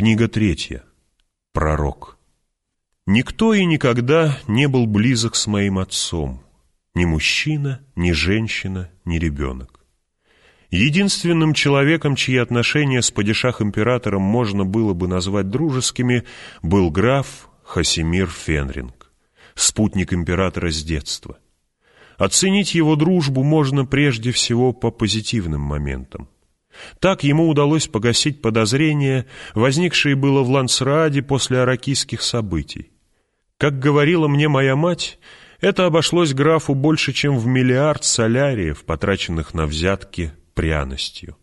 Книга третья. Пророк. Никто и никогда не был близок с моим отцом. Ни мужчина, ни женщина, ни ребенок. Единственным человеком, чьи отношения с падишах-императором можно было бы назвать дружескими, был граф Хасимир Фенринг, спутник императора с детства. Оценить его дружбу можно прежде всего по позитивным моментам. Так ему удалось погасить подозрения, возникшие было в Лансраде после аракийских событий. Как говорила мне моя мать, это обошлось графу больше, чем в миллиард соляриев, потраченных на взятки пряностью.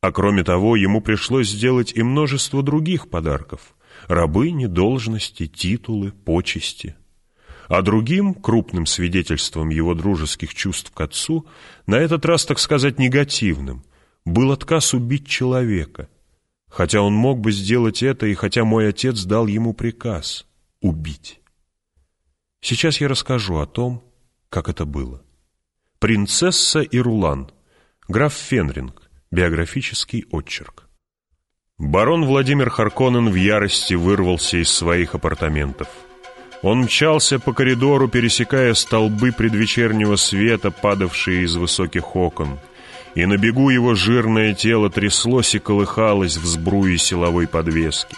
А кроме того, ему пришлось сделать и множество других подарков – рабыни, должности, титулы, почести. А другим, крупным свидетельством его дружеских чувств к отцу, на этот раз, так сказать, негативным – был отказ убить человека, хотя он мог бы сделать это, и хотя мой отец дал ему приказ убить. Сейчас я расскажу о том, как это было. Принцесса и Рулан, граф Фенринг, биографический отчерк. Барон Владимир Харконен в ярости вырвался из своих апартаментов. Он мчался по коридору, пересекая столбы предвечернего света, падавшие из высоких окон — и на бегу его жирное тело тряслось и колыхалось в сбруе силовой подвески.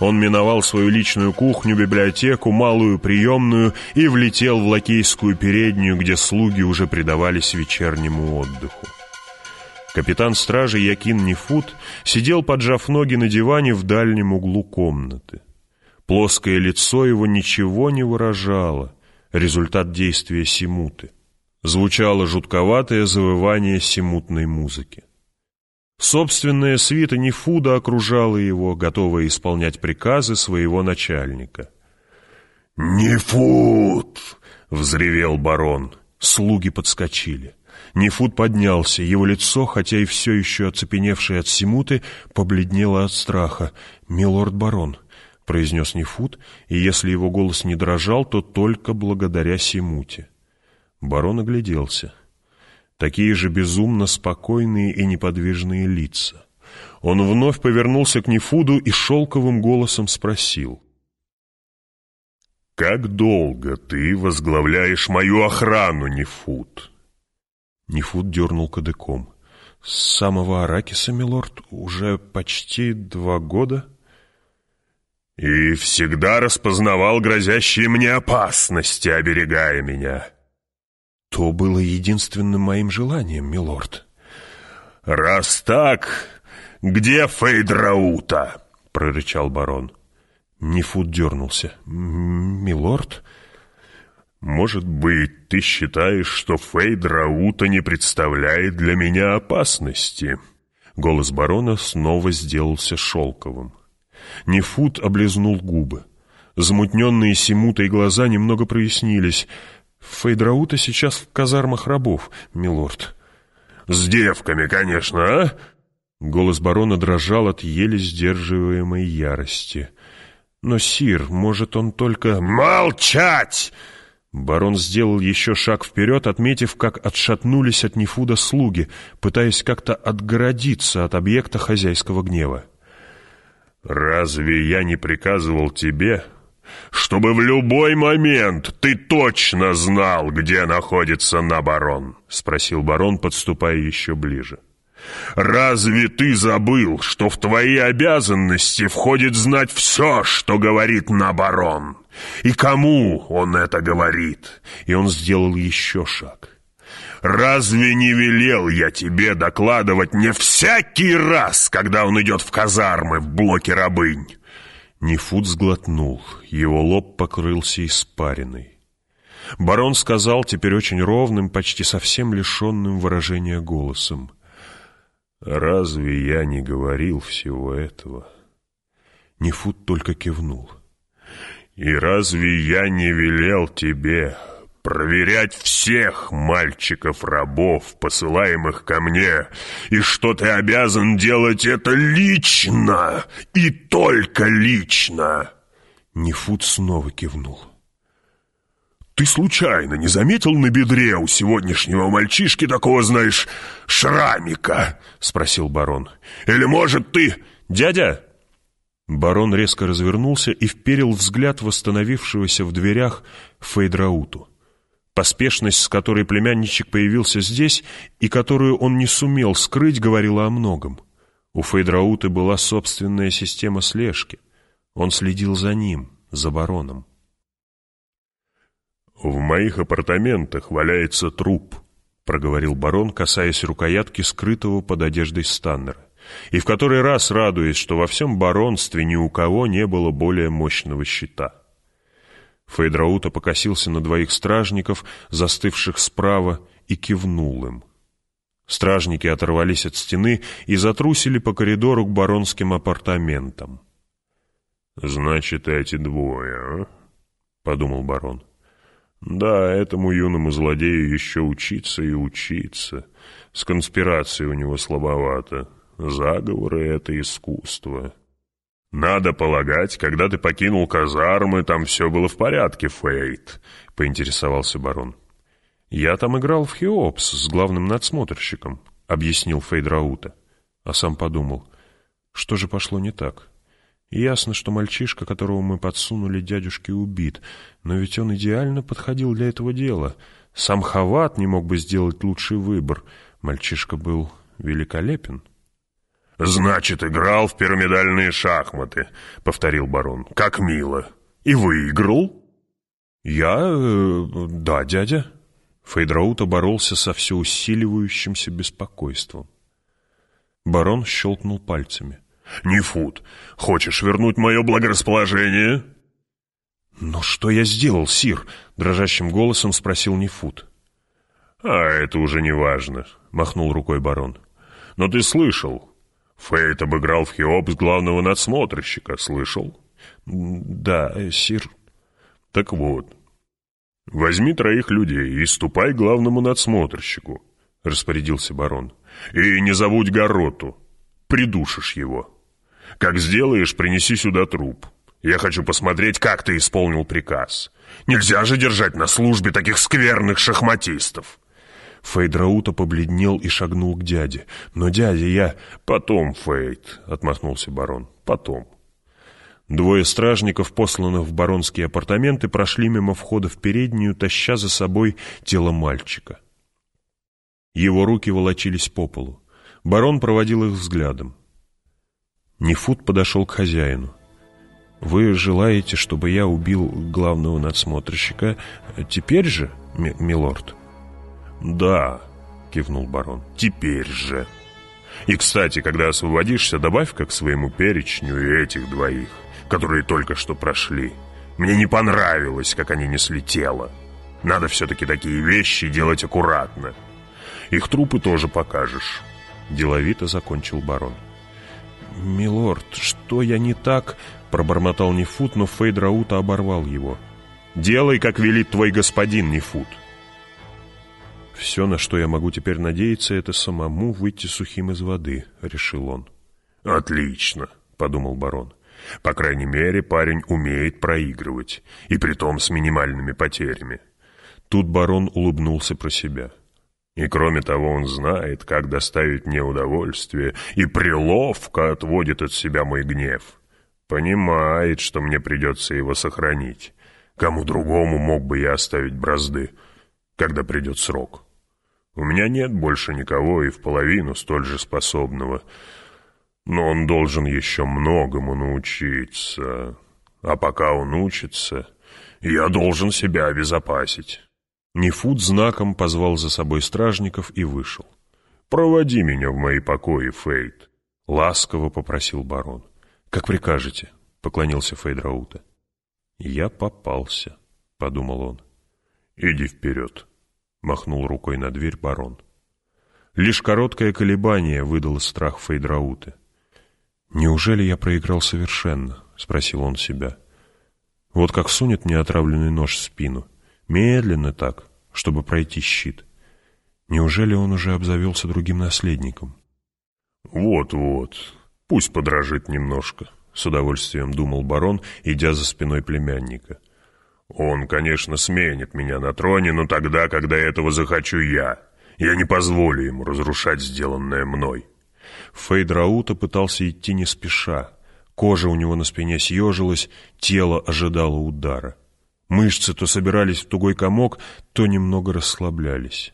Он миновал свою личную кухню, библиотеку, малую приемную и влетел в лакейскую переднюю, где слуги уже предавались вечернему отдыху. Капитан стражи Якин Нефут сидел, поджав ноги на диване в дальнем углу комнаты. Плоское лицо его ничего не выражало, результат действия симуты звучало жутковатое завывание симутной музыки. Собственная свита Нефуда окружала его, готовая исполнять приказы своего начальника. «Нефуд!» — взревел барон. Слуги подскочили. Нефуд поднялся, его лицо, хотя и все еще оцепеневшее от Симуты, побледнело от страха. «Милорд барон», — произнес Нефуд, и если его голос не дрожал, то только благодаря Симуте. Барон огляделся. Такие же безумно спокойные и неподвижные лица. Он вновь повернулся к Нефуду и шелковым голосом спросил. «Как долго ты возглавляешь мою охрану, Нефуд?» Нефуд дернул кадыком. «С самого Аракиса, милорд, уже почти два года». «И всегда распознавал грозящие мне опасности, оберегая меня». То было единственным моим желанием, милорд. «Раз так, где Фейдраута?» — прорычал барон. Нефут дернулся. «Милорд?» «Может быть, ты считаешь, что Фейдраута не представляет для меня опасности?» Голос барона снова сделался шелковым. Нефут облизнул губы. Замутненные Симутой глаза немного прояснились — Фейдраута сейчас в казармах рабов, милорд. С девками, конечно, а? Голос барона дрожал от еле сдерживаемой ярости. Но, Сир, может, он только... Молчать! Барон сделал еще шаг вперед, отметив, как отшатнулись от Нефуда слуги, пытаясь как-то отгородиться от объекта хозяйского гнева. «Разве я не приказывал тебе чтобы в любой момент ты точно знал, где находится на барон?» — спросил барон, подступая еще ближе. «Разве ты забыл, что в твои обязанности входит знать все, что говорит на барон? И кому он это говорит?» И он сделал еще шаг. «Разве не велел я тебе докладывать мне всякий раз, когда он идет в казармы в блоке рабынь?» Нефут сглотнул, его лоб покрылся испариной. Барон сказал теперь очень ровным, почти совсем лишенным выражения голосом. «Разве я не говорил всего этого?» Нефут только кивнул. «И разве я не велел тебе проверять всех мальчиков-рабов, посылаемых ко мне, и что ты обязан делать это лично и только лично!» Нефут снова кивнул. «Ты случайно не заметил на бедре у сегодняшнего мальчишки такого, знаешь, шрамика?» — спросил барон. «Или, может, ты...» «Дядя!» Барон резко развернулся и вперил взгляд восстановившегося в дверях Фейдрауту. Поспешность, с которой племянничек появился здесь и которую он не сумел скрыть, говорила о многом. У Фейдраута была собственная система слежки. Он следил за ним, за бароном. «В моих апартаментах валяется труп», — проговорил барон, касаясь рукоятки скрытого под одеждой Станнера, и в который раз радуясь, что во всем баронстве ни у кого не было более мощного щита. Фейдраута покосился на двоих стражников, застывших справа, и кивнул им. Стражники оторвались от стены и затрусили по коридору к баронским апартаментам. «Значит, эти двое, а?» — подумал барон. «Да, этому юному злодею еще учиться и учиться. С конспирацией у него слабовато. Заговоры — это искусство». «Надо полагать, когда ты покинул казармы, там все было в порядке, Фейт», — поинтересовался барон. «Я там играл в Хеопс с главным надсмотрщиком», — объяснил Фейдраута. А сам подумал, что же пошло не так? Ясно, что мальчишка, которого мы подсунули дядюшке, убит, но ведь он идеально подходил для этого дела. Сам Хават не мог бы сделать лучший выбор. Мальчишка был великолепен. «Значит, играл в пирамидальные шахматы», — повторил барон. «Как мило. И выиграл?» «Я... Э, да, дядя». Фейдраута боролся со все усиливающимся беспокойством. Барон щелкнул пальцами. «Нефут, хочешь вернуть мое благорасположение?» «Но что я сделал, Сир?» — дрожащим голосом спросил Нефут. «А это уже не важно», — махнул рукой барон. «Но ты слышал, Фейт обыграл в Хеопс главного надсмотрщика, слышал? Да, сир. Так вот, возьми троих людей и ступай главному надсмотрщику, распорядился барон. И не забудь Гороту, придушишь его. Как сделаешь, принеси сюда труп. Я хочу посмотреть, как ты исполнил приказ. Нельзя же держать на службе таких скверных шахматистов. Фейдраута побледнел и шагнул к дяде. «Но, дядя, я...» «Потом, Фейд», — отмахнулся барон, — «потом». Двое стражников, посланных в баронские апартаменты, прошли мимо входа в переднюю, таща за собой тело мальчика. Его руки волочились по полу. Барон проводил их взглядом. Нефут подошел к хозяину. «Вы желаете, чтобы я убил главного надсмотрщика теперь же, милорд?» «Да», — кивнул барон, — «теперь же. И, кстати, когда освободишься, добавь-ка к своему перечню и этих двоих, которые только что прошли. Мне не понравилось, как они несли тело. Надо все-таки такие вещи делать аккуратно. Их трупы тоже покажешь». Деловито закончил барон. «Милорд, что я не так?» — пробормотал Нефут, но Фейдраута оборвал его. «Делай, как велит твой господин, Нефут». «Все, на что я могу теперь надеяться, это самому выйти сухим из воды», — решил он. «Отлично», — подумал барон. «По крайней мере, парень умеет проигрывать, и притом с минимальными потерями». Тут барон улыбнулся про себя. И кроме того, он знает, как доставить мне удовольствие, и приловко отводит от себя мой гнев. Понимает, что мне придется его сохранить. Кому другому мог бы я оставить бразды, когда придет срок?» У меня нет больше никого и в половину столь же способного. Но он должен еще многому научиться. А пока он учится, я должен себя обезопасить». Нефут знаком позвал за собой стражников и вышел. «Проводи меня в мои покои, Фейт», — ласково попросил барон. «Как прикажете», — поклонился Фейдраута. «Я попался», — подумал он. «Иди вперед». — махнул рукой на дверь барон. Лишь короткое колебание выдало страх Фейдрауты. «Неужели я проиграл совершенно?» — спросил он себя. «Вот как сунет мне отравленный нож в спину. Медленно так, чтобы пройти щит. Неужели он уже обзавелся другим наследником?» «Вот-вот, пусть подражит немножко», — с удовольствием думал барон, идя за спиной племянника. Он, конечно, сменит меня на троне, но тогда, когда этого захочу я. Я не позволю ему разрушать сделанное мной. Фейдраута пытался идти не спеша. Кожа у него на спине съежилась, тело ожидало удара. Мышцы то собирались в тугой комок, то немного расслаблялись.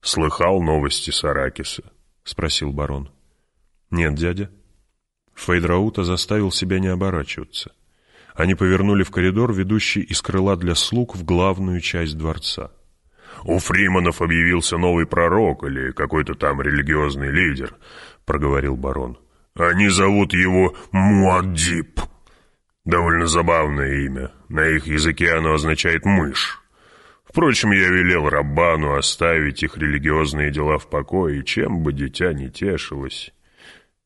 «Слыхал новости Саракиса?» — спросил барон. «Нет, дядя». Фейдраута заставил себя не оборачиваться. Они повернули в коридор, ведущий из крыла для слуг в главную часть дворца. «У Фриманов объявился новый пророк или какой-то там религиозный лидер», — проговорил барон. «Они зовут его Муаддиб. Довольно забавное имя. На их языке оно означает «мышь». Впрочем, я велел Раббану оставить их религиозные дела в покое, чем бы дитя не тешилось.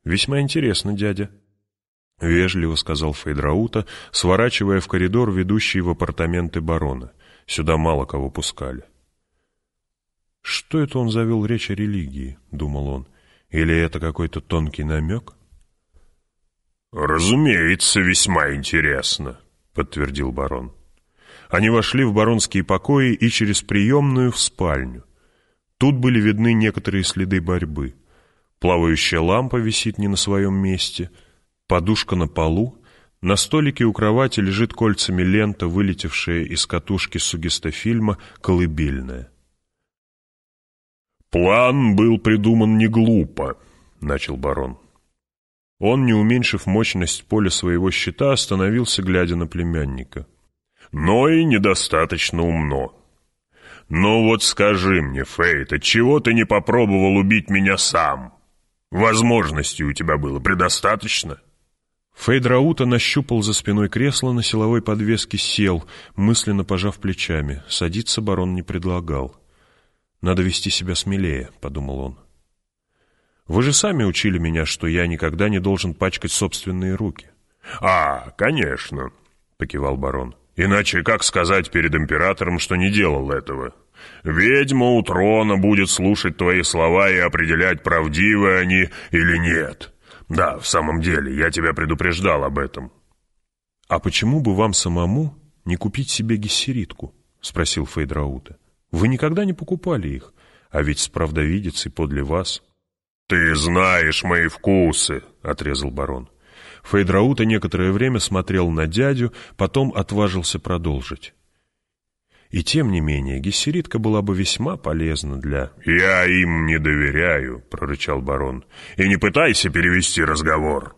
«Весьма интересно, дядя», — вежливо сказал Фейдраута, сворачивая в коридор, ведущий в апартаменты барона. Сюда мало кого пускали. «Что это он завел речь о религии?» — думал он. «Или это какой-то тонкий намек?» «Разумеется, весьма интересно», — подтвердил барон. Они вошли в баронские покои и через приемную в спальню. Тут были видны некоторые следы борьбы. Плавающая лампа висит не на своем месте, подушка на полу, на столике у кровати лежит кольцами лента, вылетевшая из катушки сугестофильма «Колыбельная». «План был придуман не глупо», — начал барон. Он, не уменьшив мощность поля своего щита, остановился, глядя на племянника но и недостаточно умно. «Ну вот скажи мне, Фейт, отчего ты не попробовал убить меня сам? Возможностей у тебя было предостаточно?» Фейд Раута нащупал за спиной кресло на силовой подвеске, сел, мысленно пожав плечами. Садиться барон не предлагал. «Надо вести себя смелее», — подумал он. «Вы же сами учили меня, что я никогда не должен пачкать собственные руки». «А, конечно», — покивал барон. Иначе как сказать перед императором, что не делал этого? Ведьма у трона будет слушать твои слова и определять, правдивы они или нет. Да, в самом деле, я тебя предупреждал об этом. А почему бы вам самому не купить себе гессеритку? Спросил Фейдраута. Вы никогда не покупали их, а ведь с правдовидицей подле вас. Ты знаешь мои вкусы, отрезал барон. Фейдраута некоторое время смотрел на дядю, потом отважился продолжить. И тем не менее, гессеритка была бы весьма полезна для... «Я им не доверяю», — прорычал барон. «И не пытайся перевести разговор».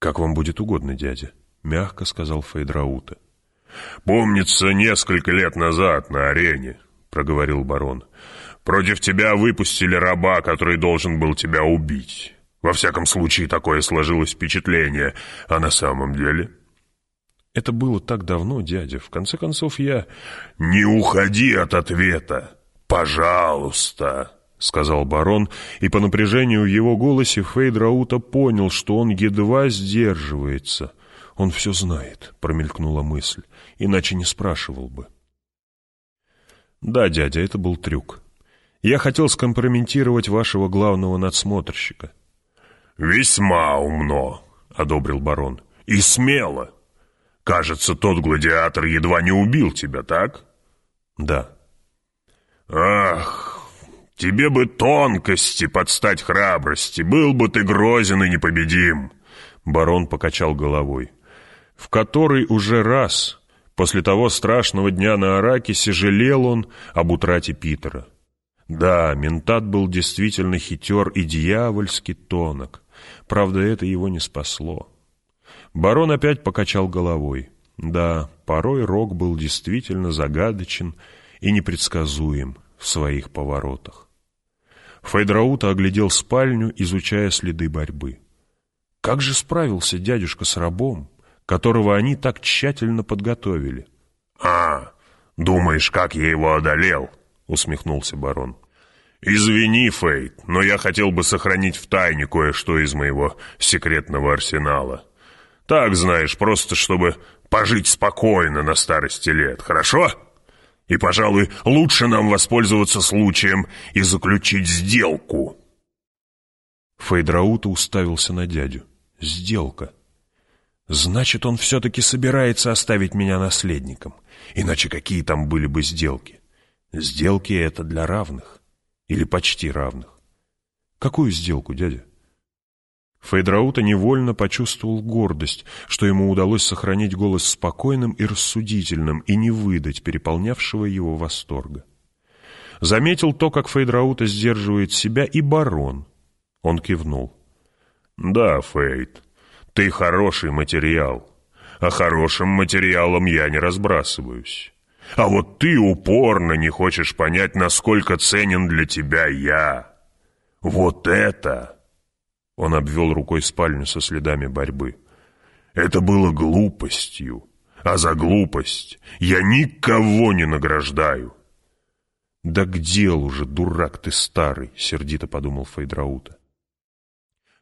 «Как вам будет угодно, дядя», — мягко сказал Фейдраута. «Помнится, несколько лет назад на арене», — проговорил барон. «Против тебя выпустили раба, который должен был тебя убить. Во всяком случае, такое сложилось впечатление. А на самом деле... Это было так давно, дядя. В конце концов, я... «Не уходи от ответа! Пожалуйста!» — сказал барон, и по напряжению в его голосе Фейдраута понял, что он едва сдерживается. «Он все знает», — промелькнула мысль, — «иначе не спрашивал бы». «Да, дядя, это был трюк. Я хотел скомпрометировать вашего главного надсмотрщика. «Весьма умно», — одобрил барон. «И смело. Кажется, тот гладиатор едва не убил тебя, так?» «Да». «Ах, тебе бы тонкости подстать храбрости, был бы ты грозен и непобедим», — барон покачал головой. «В который уже раз, после того страшного дня на Аракисе, жалел он об утрате Питера». Да, ментат был действительно хитер и дьявольски тонок. Правда, это его не спасло. Барон опять покачал головой. Да, порой Рок был действительно загадочен и непредсказуем в своих поворотах. Фейдраута оглядел спальню, изучая следы борьбы. Как же справился дядюшка с рабом, которого они так тщательно подготовили? «А, думаешь, как я его одолел?» — усмехнулся барон. «Извини, Фейт, но я хотел бы сохранить в тайне кое-что из моего секретного арсенала. Так, знаешь, просто чтобы пожить спокойно на старости лет, хорошо? И, пожалуй, лучше нам воспользоваться случаем и заключить сделку». Фейдраута уставился на дядю. «Сделка. Значит, он все-таки собирается оставить меня наследником. Иначе какие там были бы сделки? Сделки — это для равных». Или почти равных. Какую сделку, дядя? Фейдраута невольно почувствовал гордость, что ему удалось сохранить голос спокойным и рассудительным и не выдать переполнявшего его восторга. Заметил то, как Фейдраута сдерживает себя, и барон. Он кивнул. «Да, Фейд, ты хороший материал, а хорошим материалом я не разбрасываюсь. А вот ты упорно не хочешь понять, насколько ценен для тебя я. Вот это...» Он обвел рукой спальню со следами борьбы. «Это было глупостью, а за глупость я никого не награждаю». «Да к делу же, дурак ты старый!» — сердито подумал Фейдраута.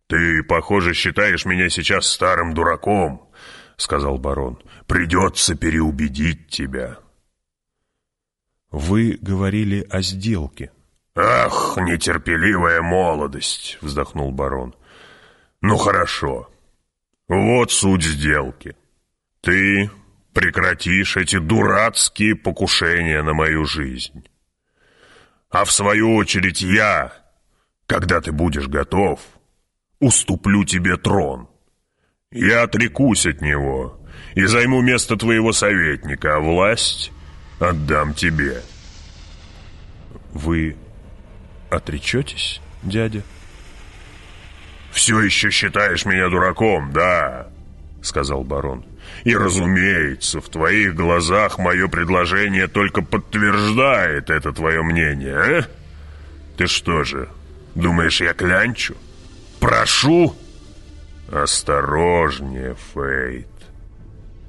«Ты, похоже, считаешь меня сейчас старым дураком», — сказал барон. «Придется переубедить тебя». «Вы говорили о сделке». «Ах, нетерпеливая молодость!» — вздохнул барон. «Ну хорошо. Вот суть сделки. Ты прекратишь эти дурацкие покушения на мою жизнь. А в свою очередь я, когда ты будешь готов, уступлю тебе трон. Я отрекусь от него и займу место твоего советника, а власть отдам тебе». «Вы отречетесь, дядя?» «Все еще считаешь меня дураком, да?» — сказал барон. «И, разумеется, в твоих глазах мое предложение только подтверждает это твое мнение, а? Ты что же, думаешь, я клянчу? Прошу!» «Осторожнее, Фейт.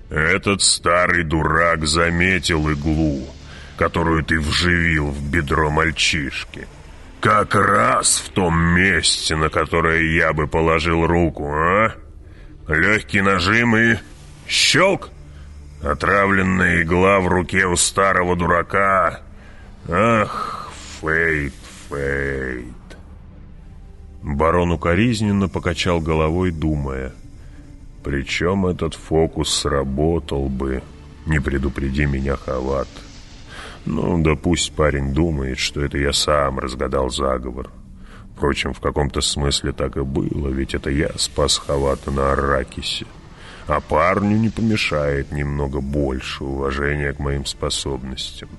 Этот старый дурак заметил иглу, которую ты вживил в бедро мальчишки». Как раз в том месте, на которое я бы положил руку, а? Легкий нажим и... Щелк! Отравленная игла в руке у старого дурака. Ах, Фейт, Фейт. Барон укоризненно покачал головой, думая. Причем этот фокус сработал бы, не предупреди меня, Хават. — ну, да пусть парень думает, что это я сам разгадал заговор. Впрочем, в каком-то смысле так и было, ведь это я спас Хавата на Аракисе. А парню не помешает немного больше уважения к моим способностям.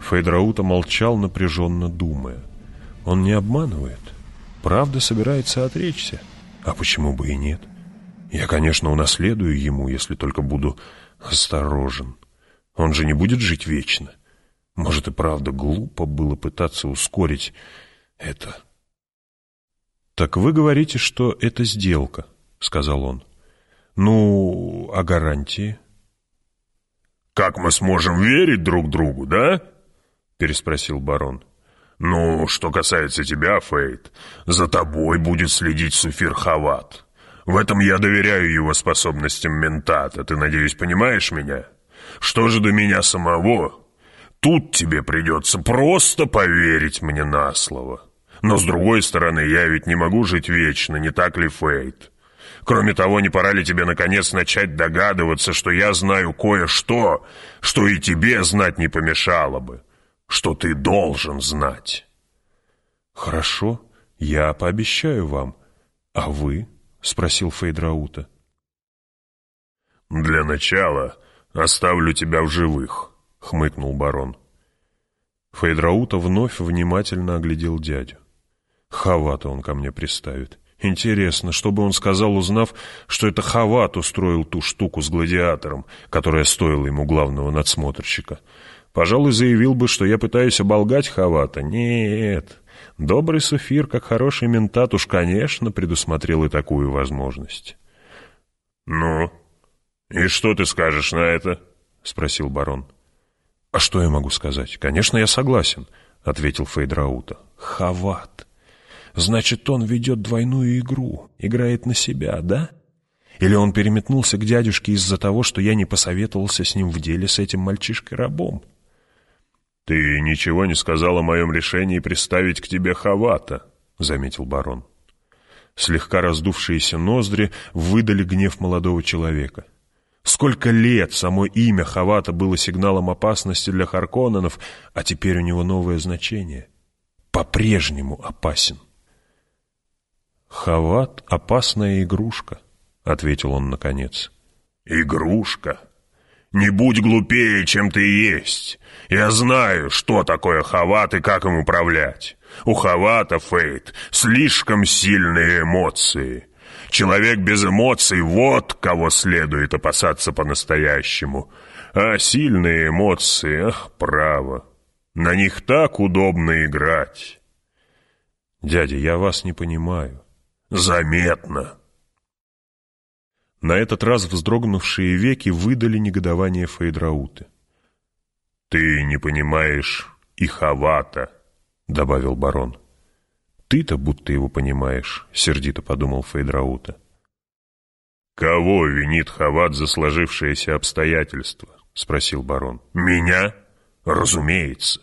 Фейдраута молчал, напряженно думая. Он не обманывает. Правда собирается отречься. А почему бы и нет? Я, конечно, унаследую ему, если только буду осторожен. Он же не будет жить вечно. Может и правда глупо было пытаться ускорить это. «Так вы говорите, что это сделка», — сказал он. «Ну, а гарантии?» «Как мы сможем верить друг другу, да?» — переспросил барон. «Ну, что касается тебя, Фейт, за тобой будет следить Суфир Хават. В этом я доверяю его способностям ментата, ты, надеюсь, понимаешь меня? Что же до меня самого, Тут тебе придется просто поверить мне на слово. Но, с другой стороны, я ведь не могу жить вечно, не так ли, Фейт? Кроме того, не пора ли тебе, наконец, начать догадываться, что я знаю кое-что, что и тебе знать не помешало бы, что ты должен знать?» «Хорошо, я пообещаю вам. А вы?» — спросил Фейдраута. «Для начала оставлю тебя в живых». — хмыкнул барон. Фейдраута вновь внимательно оглядел дядю. Хавата он ко мне приставит. Интересно, что бы он сказал, узнав, что это Хават устроил ту штуку с гладиатором, которая стоила ему главного надсмотрщика. Пожалуй, заявил бы, что я пытаюсь оболгать Хавата. Нет, добрый Суфир, как хороший ментат, уж, конечно, предусмотрел и такую возможность. «Ну, и что ты скажешь на это?» — спросил барон. «А что я могу сказать? Конечно, я согласен», — ответил Фейдраута. «Хават. Значит, он ведет двойную игру, играет на себя, да? Или он переметнулся к дядюшке из-за того, что я не посоветовался с ним в деле с этим мальчишкой-рабом?» «Ты ничего не сказал о моем решении приставить к тебе Хавата», — заметил барон. Слегка раздувшиеся ноздри выдали гнев молодого человека. Сколько лет само имя Хавата было сигналом опасности для Харконненов, а теперь у него новое значение. По-прежнему опасен. «Хават — опасная игрушка», — ответил он наконец. «Игрушка? Не будь глупее, чем ты есть. Я знаю, что такое Хават и как им управлять. У Хавата, Фейт, слишком сильные эмоции. Человек без эмоций — вот кого следует опасаться по-настоящему. А сильные эмоции, ах, право, на них так удобно играть». «Дядя, я вас не понимаю». «Заметно». На этот раз вздрогнувшие веки выдали негодование Фейдрауты. «Ты не понимаешь и Хавата», — добавил барон. «Ты-то будто его понимаешь», — сердито подумал Фейдраута. «Кого винит Хават за сложившиеся обстоятельства?» — спросил барон. «Меня? Разумеется.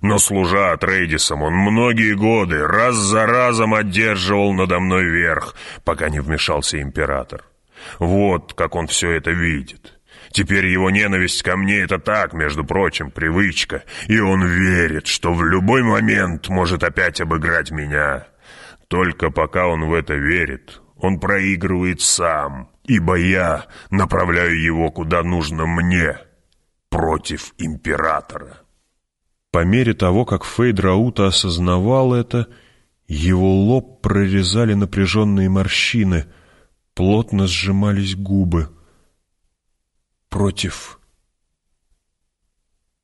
Но, служа от Рейдисом, он многие годы раз за разом одерживал надо мной верх, пока не вмешался император. Вот как он все это видит. Теперь его ненависть ко мне — это так, между прочим, привычка, и он верит, что в любой момент может опять обыграть меня. Только пока он в это верит, он проигрывает сам, ибо я направляю его куда нужно мне, против императора. По мере того, как Фейд Раута осознавал это, его лоб прорезали напряженные морщины, плотно сжимались губы. «Против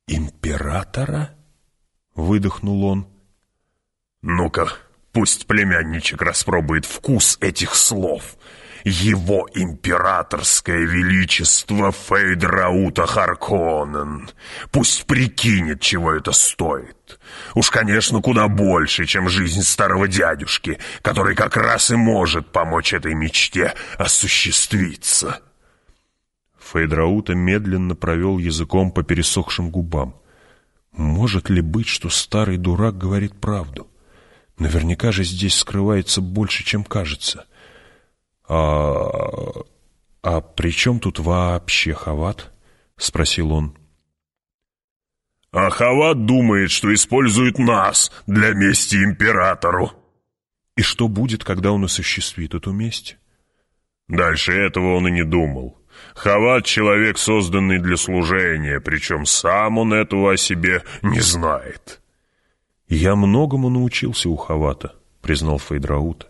императора?» — выдохнул он. «Ну-ка, пусть племянничек распробует вкус этих слов!» его императорское величество Фейдраута Харконен. Пусть прикинет, чего это стоит. Уж, конечно, куда больше, чем жизнь старого дядюшки, который как раз и может помочь этой мечте осуществиться. Фейдраута медленно провел языком по пересохшим губам. Может ли быть, что старый дурак говорит правду? Наверняка же здесь скрывается больше, чем кажется. «А, а при чем тут вообще Хават?» — спросил он. «А Хават думает, что использует нас для мести императору». «И что будет, когда он осуществит эту месть?» Дальше этого он и не думал. Хават — человек, созданный для служения, причем сам он этого о себе не знает. «Я многому научился у Хавата», — признал Фейдраута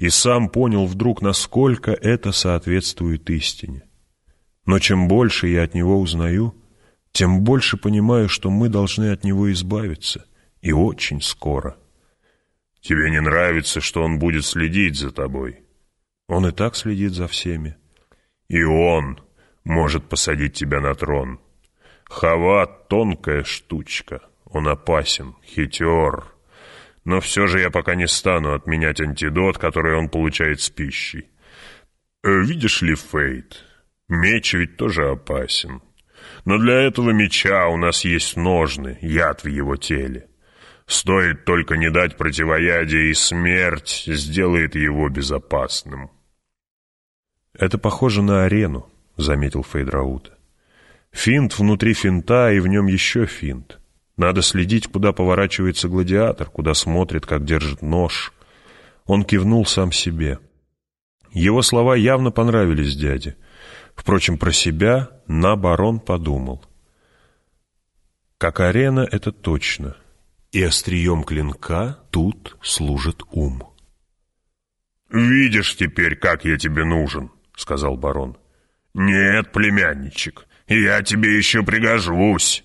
и сам понял вдруг, насколько это соответствует истине. Но чем больше я от него узнаю, тем больше понимаю, что мы должны от него избавиться, и очень скоро. Тебе не нравится, что он будет следить за тобой? Он и так следит за всеми. И он может посадить тебя на трон. Хават — тонкая штучка, он опасен, хитер, но все же я пока не стану отменять антидот, который он получает с пищей. Э, видишь ли, Фейт, меч ведь тоже опасен. Но для этого меча у нас есть ножны, яд в его теле. Стоит только не дать противоядия, и смерть сделает его безопасным. «Это похоже на арену», — заметил Фейдраута. «Финт внутри финта, и в нем еще финт. Надо следить, куда поворачивается гладиатор, куда смотрит, как держит нож. Он кивнул сам себе. Его слова явно понравились дяде. Впрочем, про себя на барон подумал. Как арена — это точно. И острием клинка тут служит ум. «Видишь теперь, как я тебе нужен», — сказал барон. «Нет, племянничек, я тебе еще пригожусь».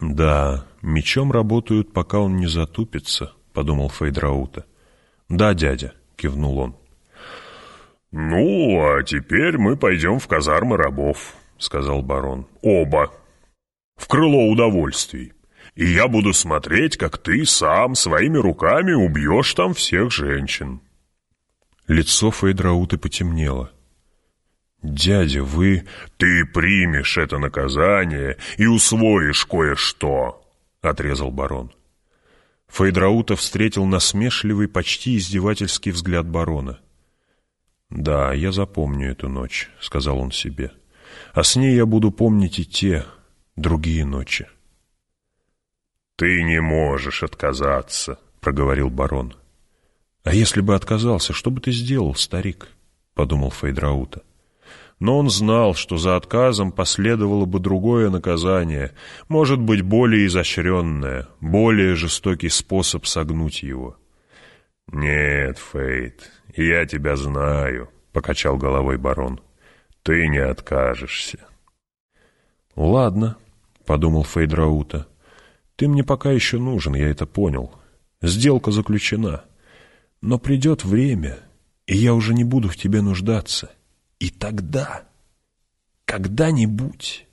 «Да, мечом работают, пока он не затупится», — подумал Фейдраута. «Да, дядя», — кивнул он. «Ну, а теперь мы пойдем в казармы рабов», — сказал барон. «Оба. В крыло удовольствий. И я буду смотреть, как ты сам своими руками убьешь там всех женщин». Лицо Фейдрауты потемнело. «Дядя, вы...» «Ты примешь это наказание и усвоишь кое-что», — отрезал барон. Фейдраута встретил насмешливый, почти издевательский взгляд барона. «Да, я запомню эту ночь», — сказал он себе. «А с ней я буду помнить и те, другие ночи». «Ты не можешь отказаться», — проговорил барон. «А если бы отказался, что бы ты сделал, старик?» — подумал Фейдраута. Но он знал, что за отказом последовало бы другое наказание, может быть, более изощренное, более жестокий способ согнуть его. «Нет, Фейд, я тебя знаю», — покачал головой барон. «Ты не откажешься». «Ладно», — подумал Фейдраута. «Ты мне пока еще нужен, я это понял. Сделка заключена. Но придет время, и я уже не буду в тебе нуждаться. И тогда, когда-нибудь...»